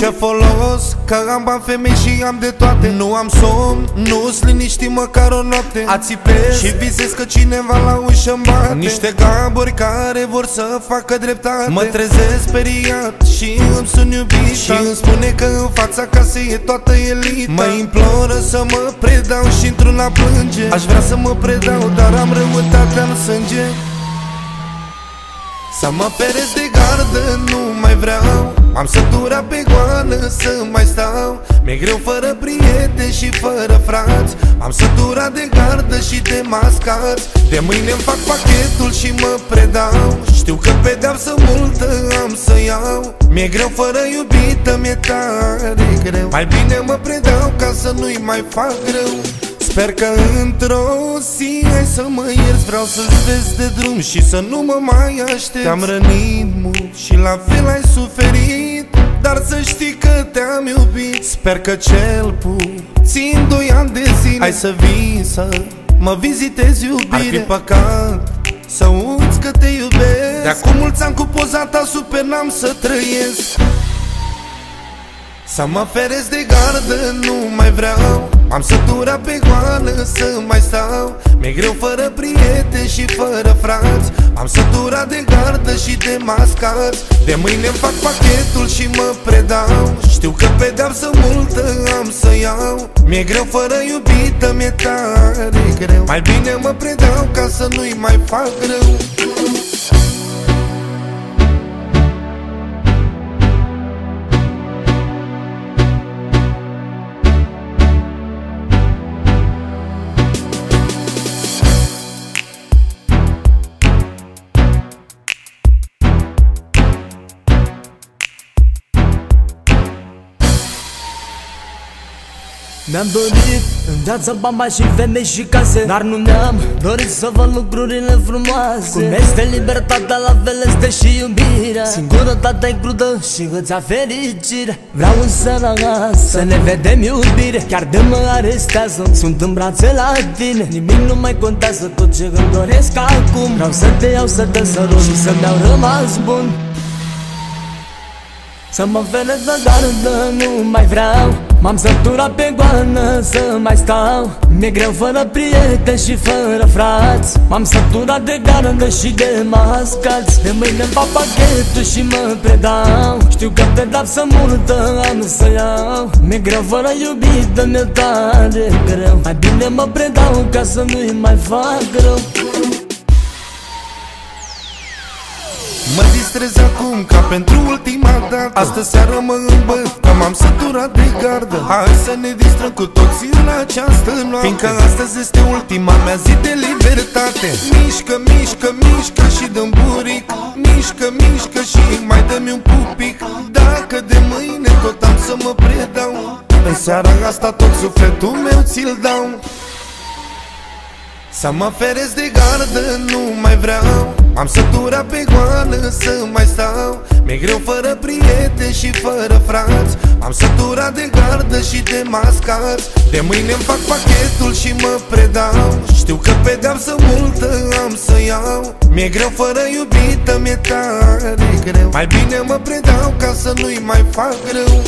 Ce folos că am bani femei și am de toate. Nu am somn, nu-s liniști măcar o noapte. Ațipez și visez că cineva la ușă bate. Niște gaburi care vor să facă dreptate. Mă trezesc speriat și îmi sunt iubit Și îmi spune că în fața casei e toată elita. Mă imploră să mă predau și într-una plânge. Aș vrea să mă predau, dar am răutatea în sânge. Să mă perez de gardă, nu mai vreau Am sătura pe goană să mai stau Mi-e greu fără prieteni și fără frați. Am sătura de gardă și de mascați. De mâine îmi fac pachetul și mă predau. Știu că pedeapsă multă am să iau. Mi-e greu fără iubită, mi-e tare greu. Mai bine mă predau ca să nu-i mai fac greu. Sper că într-o zi ai să mă ierți. Vreau să-ți vezi de drum și să nu mă mai aștept Te-am rănit mult și la fel ai suferit Dar să știi că te-am iubit. Sper că cel puțin doi ani de zile Hai să vii să mă vizitezi iubire Ar fi păcat să uiți că te iubesc. De acum mulți ani cu poza ta super n-am să trăiesc. Să mă feresc de gardă, nu mai vreau am sătura pe goană să mai stau Mi-e greu fără prieteni și fără frați. Am sătura de gardă și de mascați De mâine îmi fac pachetul și mă predau. Știu că pedeapsă multă am să iau Mi-e greu fără iubită, mi-e tare greu. Mai bine mă predau ca să nu-i mai fac rău Mi-am dorit în viața bani și femei și case Dar nu mi-am dorit să văd lucrurile frumoase. Cum este libertatea, la fel este și iubirea Singurătatea e crudă și îți fericire. Vreau în seara să ne vedem iubire. Chiar de mă arestează, sunt în brațe la tine. Nimic nu mai contează, tot ce îmi doresc acum. Vreau să te iau, să te sărut și să-mi iau rămas bun. Să mă vede de gardă, nu mai vreau M-am săturat pe goană să mai stau. Mi-e greu fără prieteni și fără frați. M-am săturat de gardă și de mascați. De mâine îmi fac pachetul și mă predau. Știu că pedapsă multă am să iau. Mi-e greu fără iubită, mi-e tare greu. Mai bine mă predau ca să nu-i mai fac rău distrez acum ca pentru ultima dată. Astă seară mă îmbăt că m-am săturat de gardă. Hai să ne distrăm cu toții în această noapte. Fiindcă astăzi este ultima mea zi de libertate. Mișcă, mișcă, mișcă și dăm buric. Mișcă, mișcă și mai dă-mi un pupic. Dacă de mâine tot am să mă predau În seara asta tot sufletul meu ți-l dau. Să mă feresc de gardă, nu mai vreau Am sătura pe goană să mai stau Mi-e greu fără prieteni și fără frați. Am sătura de gardă și de mascați De mâine îmi fac pachetul și mă predau. Știu că pedeapsă multă am să iau Mi-e greu fără iubită, mi-e tare greu. Mai bine mă predau ca să nu-i mai fac rău